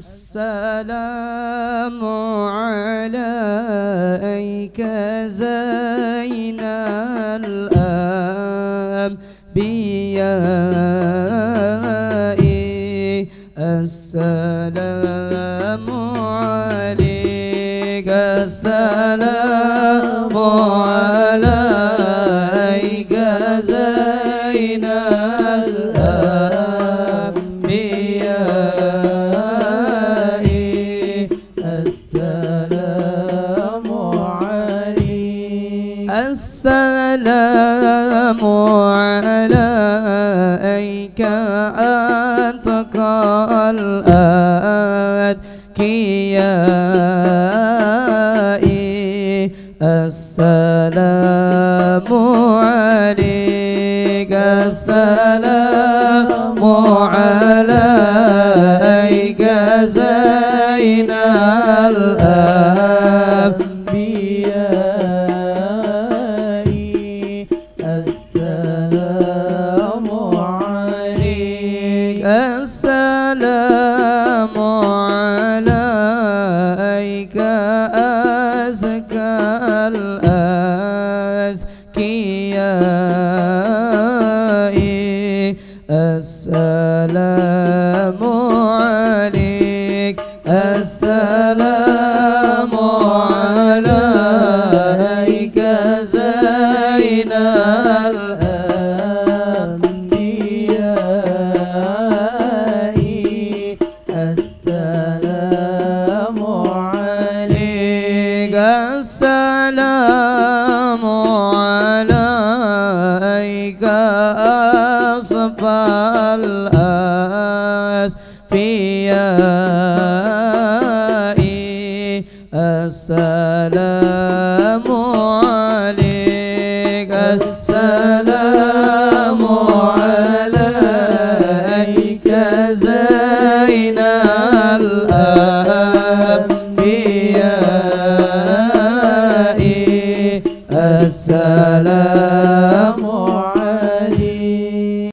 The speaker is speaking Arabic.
السلام عليك زين الأنبياء. السلام عليك. السلام عليك السلام عليك أتقى الأتقياء السلام عليك السلام عليك السلام عليك أزكى الأزكياء. السلام عليك. السلام السلام عليك أصفى الأسفياء السلام عليك السلام السلام.